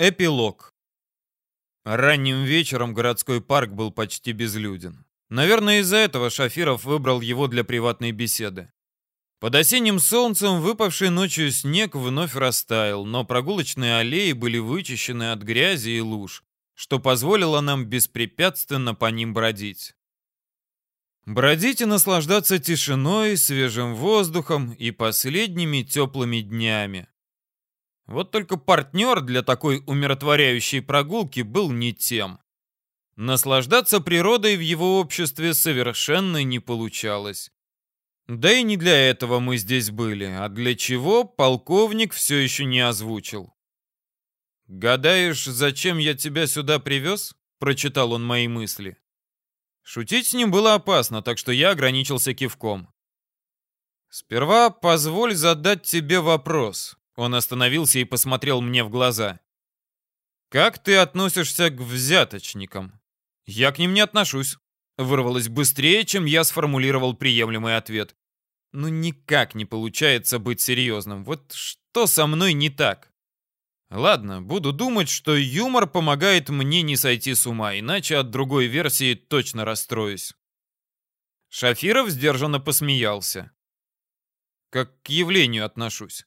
Эпилог. Ранним вечером городской парк был почти безлюден. Наверное, из-за этого Шафиров выбрал его для приватной беседы. Под осенним солнцем выпавший ночью снег вновь растаял, но прогулочные аллеи были вычищены от грязи и луж, что позволило нам беспрепятственно по ним бродить. Бродить и наслаждаться тишиной, свежим воздухом и последними теплыми днями. Вот только партнер для такой умиротворяющей прогулки был не тем. Наслаждаться природой в его обществе совершенно не получалось. Да и не для этого мы здесь были, а для чего полковник все еще не озвучил. «Гадаешь, зачем я тебя сюда привез?» — прочитал он мои мысли. Шутить с ним было опасно, так что я ограничился кивком. «Сперва позволь задать тебе вопрос. Он остановился и посмотрел мне в глаза. «Как ты относишься к взяточникам?» «Я к ним не отношусь», — вырвалось быстрее, чем я сформулировал приемлемый ответ. «Ну никак не получается быть серьезным. Вот что со мной не так?» Ладно, буду думать, что юмор помогает мне не сойти с ума, иначе от другой версии точно расстроюсь. Шафиров сдержанно посмеялся. Как к явлению отношусь.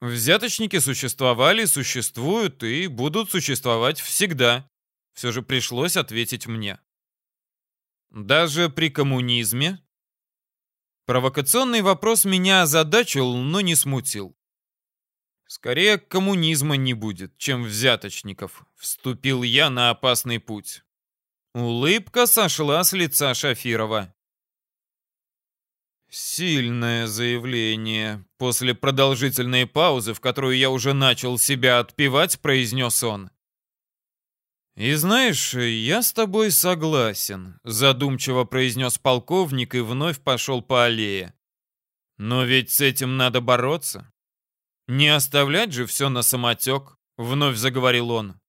Взяточники существовали, существуют и будут существовать всегда. Все же пришлось ответить мне. Даже при коммунизме? Провокационный вопрос меня озадачил, но не смутил. Скорее, коммунизма не будет, чем взяточников. Вступил я на опасный путь. Улыбка сошла с лица Шафирова. Сильное заявление. После продолжительной паузы, в которую я уже начал себя отпевать, произнес он. «И знаешь, я с тобой согласен», — задумчиво произнес полковник и вновь пошел по аллее. «Но ведь с этим надо бороться. Не оставлять же все на самотек», — вновь заговорил он.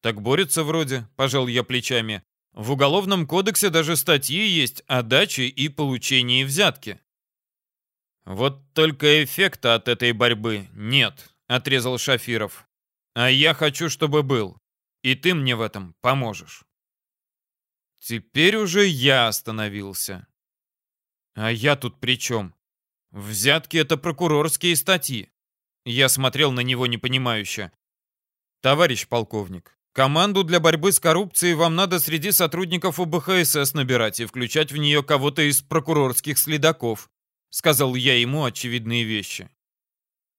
«Так борются вроде», — пожал я плечами. В Уголовном кодексе даже статьи есть о даче и получении взятки. Вот только эффекта от этой борьбы нет, отрезал Шафиров. А я хочу, чтобы был. И ты мне в этом поможешь. Теперь уже я остановился. А я тут при чем? Взятки — это прокурорские статьи. Я смотрел на него непонимающе. Товарищ полковник, Команду для борьбы с коррупцией вам надо среди сотрудников УБХСС набирать и включать в нее кого-то из прокурорских следаков, сказал я ему очевидные вещи.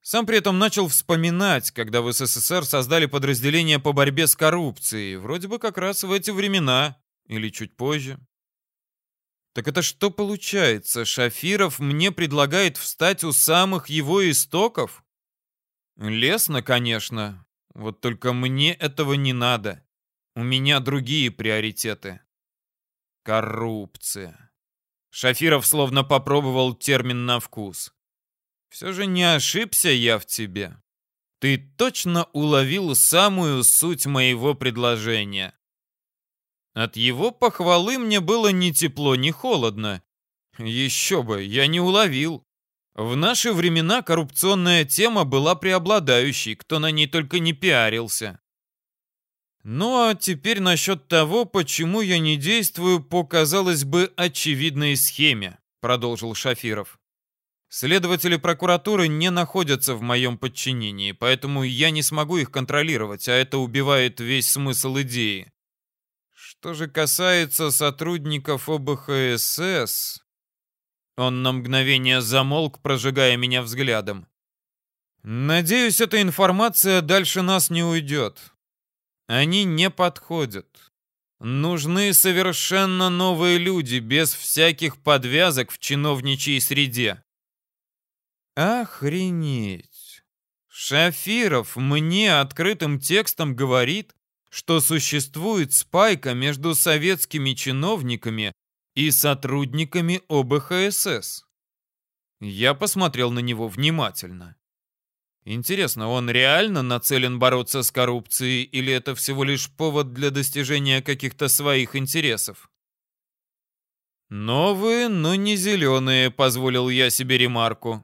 Сам при этом начал вспоминать, когда в СССР создали подразделение по борьбе с коррупцией, вроде бы как раз в эти времена или чуть позже. Так это что получается? Шафиров мне предлагает встать у самых его истоков? Лесно, конечно, вот только мне этого не надо. У меня другие приоритеты. Коррупция. Шафиров словно попробовал термин на вкус. Все же не ошибся я в тебе. Ты точно уловил самую суть моего предложения. От его похвалы мне было ни тепло, ни холодно. Еще бы, я не уловил. В наши времена коррупционная тема была преобладающей, кто на ней только не пиарился. Ну а теперь насчет того, почему я не действую по, казалось бы, очевидной схеме, продолжил Шафиров. Следователи прокуратуры не находятся в моем подчинении, поэтому я не смогу их контролировать, а это убивает весь смысл идеи. Что же касается сотрудников ОБХСС, он на мгновение замолк, прожигая меня взглядом. Надеюсь, эта информация дальше нас не уйдет. Они не подходят. Нужны совершенно новые люди, без всяких подвязок в чиновничьей среде. Охренеть. Шафиров мне открытым текстом говорит, что существует спайка между советскими чиновниками и сотрудниками ОБХСС. Я посмотрел на него внимательно. Интересно, он реально нацелен бороться с коррупцией или это всего лишь повод для достижения каких-то своих интересов? «Новые, но не зеленые», — позволил я себе ремарку.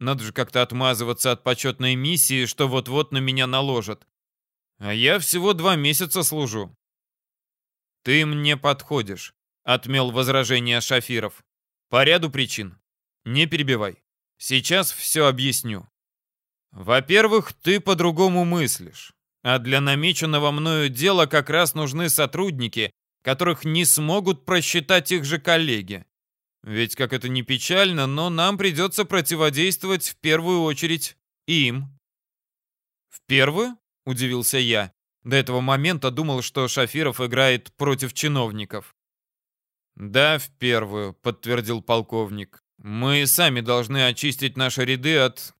Надо же как-то отмазываться от почетной миссии, что вот-вот на меня наложат. А я всего два месяца служу. Ты мне подходишь, отмел возражение Шафиров. По ряду причин. Не перебивай. Сейчас все объясню. Во-первых, ты по-другому мыслишь. А для намеченного мною дела как раз нужны сотрудники, которых не смогут просчитать их же коллеги. Ведь, как это ни печально, но нам придется противодействовать в первую очередь им. «В первую?» – удивился я. До этого момента думал, что Шафиров играет против чиновников. «Да, в первую», — подтвердил полковник. «Мы сами должны очистить наши ряды от...»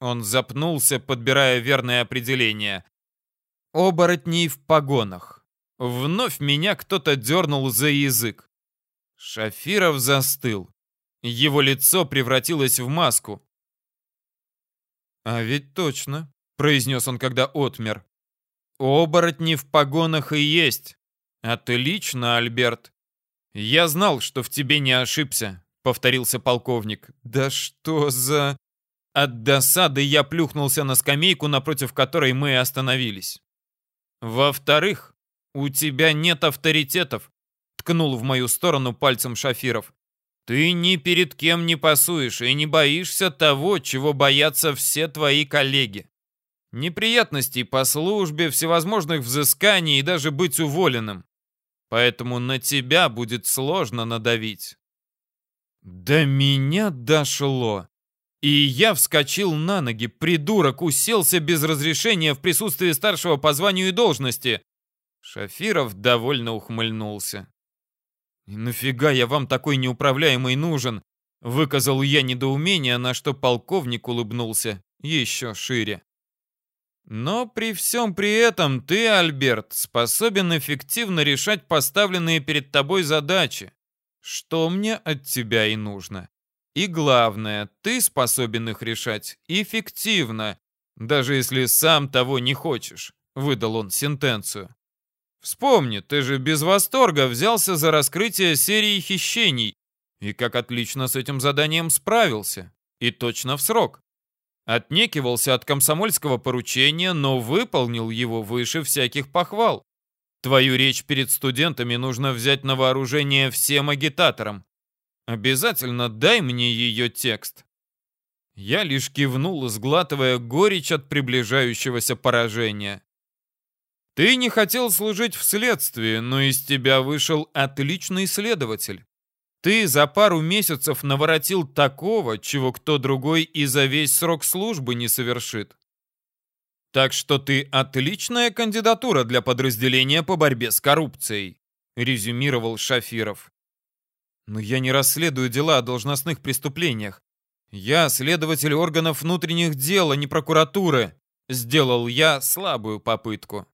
Он запнулся, подбирая верное определение. «Оборотней в погонах». Вновь меня кто-то дернул за язык. Шафиров застыл. Его лицо превратилось в маску. «А ведь точно», — произнес он, когда отмер. «Оборотни в погонах и есть. А ты лично, Альберт, «Я знал, что в тебе не ошибся», — повторился полковник. «Да что за...» От досады я плюхнулся на скамейку, напротив которой мы остановились. «Во-вторых, у тебя нет авторитетов», — ткнул в мою сторону пальцем Шафиров. «Ты ни перед кем не пасуешь и не боишься того, чего боятся все твои коллеги. Неприятностей по службе, всевозможных взысканий и даже быть уволенным поэтому на тебя будет сложно надавить». До меня дошло. И я вскочил на ноги. Придурок уселся без разрешения в присутствии старшего по званию и должности. Шафиров довольно ухмыльнулся. «И нафига я вам такой неуправляемый нужен?» Выказал я недоумение, на что полковник улыбнулся еще шире. Но при всем при этом ты, Альберт, способен эффективно решать поставленные перед тобой задачи. Что мне от тебя и нужно. И главное, ты способен их решать эффективно, даже если сам того не хочешь, выдал он сентенцию. Вспомни, ты же без восторга взялся за раскрытие серии хищений и как отлично с этим заданием справился. И точно в срок. Отнекивался от комсомольского поручения, но выполнил его выше всяких похвал. Твою речь перед студентами нужно взять на вооружение всем агитаторам. Обязательно дай мне ее текст. Я лишь кивнул, сглатывая горечь от приближающегося поражения. Ты не хотел служить в следствии, но из тебя вышел отличный следователь. Ты за пару месяцев наворотил такого, чего кто другой и за весь срок службы не совершит. Так что ты отличная кандидатура для подразделения по борьбе с коррупцией, резюмировал Шафиров. Но я не расследую дела о должностных преступлениях. Я следователь органов внутренних дел, а не прокуратуры. Сделал я слабую попытку.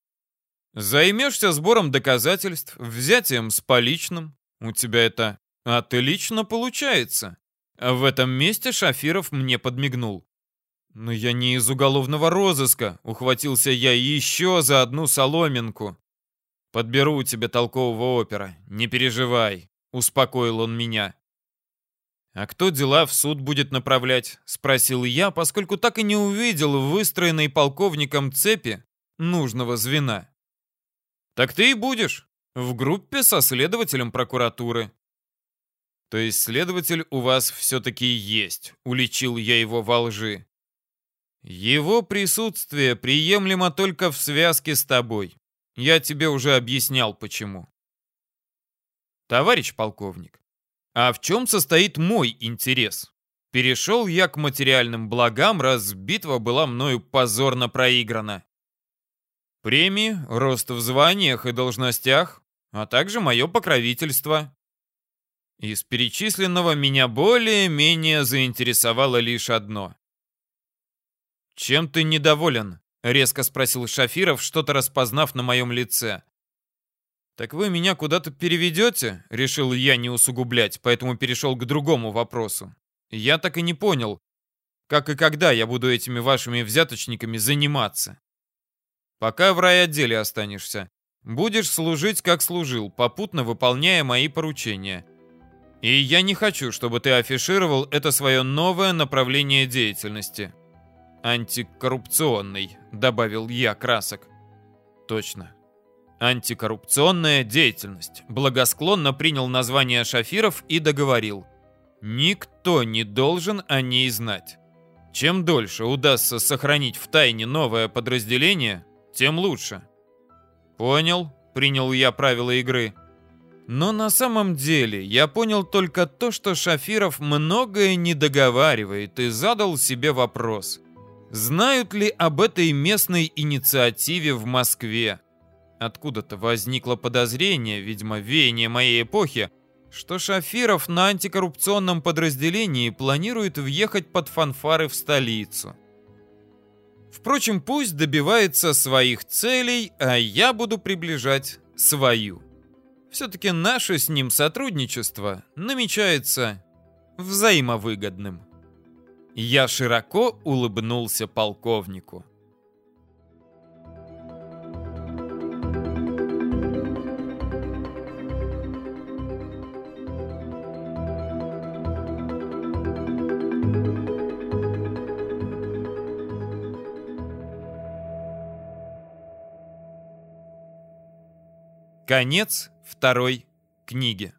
Займешься сбором доказательств, взятием с поличным. У тебя это «Отлично получается!» В этом месте Шафиров мне подмигнул. «Но я не из уголовного розыска», — ухватился я еще за одну соломинку. «Подберу тебе толкового опера, не переживай», — успокоил он меня. «А кто дела в суд будет направлять?» — спросил я, поскольку так и не увидел выстроенной полковником цепи нужного звена. «Так ты и будешь в группе со следователем прокуратуры. То есть следователь у вас все-таки есть, уличил я его во лжи. Его присутствие приемлемо только в связке с тобой. Я тебе уже объяснял, почему. Товарищ полковник, а в чем состоит мой интерес? Перешел я к материальным благам, раз битва была мною позорно проиграна. Премии, рост в званиях и должностях, а также мое покровительство. Из перечисленного меня более-менее заинтересовало лишь одно. «Чем ты недоволен?» — резко спросил Шафиров, что-то распознав на моем лице. «Так вы меня куда-то переведете?» — решил я не усугублять, поэтому перешел к другому вопросу. Я так и не понял, как и когда я буду этими вашими взяточниками заниматься. Пока в райотделе останешься. Будешь служить, как служил, попутно выполняя мои поручения. И я не хочу, чтобы ты афишировал это свое новое направление деятельности. Антикоррупционный, добавил я красок. Точно. Антикоррупционная деятельность. Благосклонно принял название Шафиров и договорил. Никто не должен о ней знать. Чем дольше удастся сохранить в тайне новое подразделение, тем лучше. Понял, принял я правила игры. Но на самом деле я понял только то, что Шафиров многое не договаривает и задал себе вопрос. Знают ли об этой местной инициативе в Москве? Откуда-то возникло подозрение, видимо, веяние моей эпохи, что Шафиров на антикоррупционном подразделении планирует въехать под фанфары в столицу. Впрочем, пусть добивается своих целей, а я буду приближать свою. Все-таки наше с ним сотрудничество намечается взаимовыгодным. Я широко улыбнулся полковнику. Конец второй книги.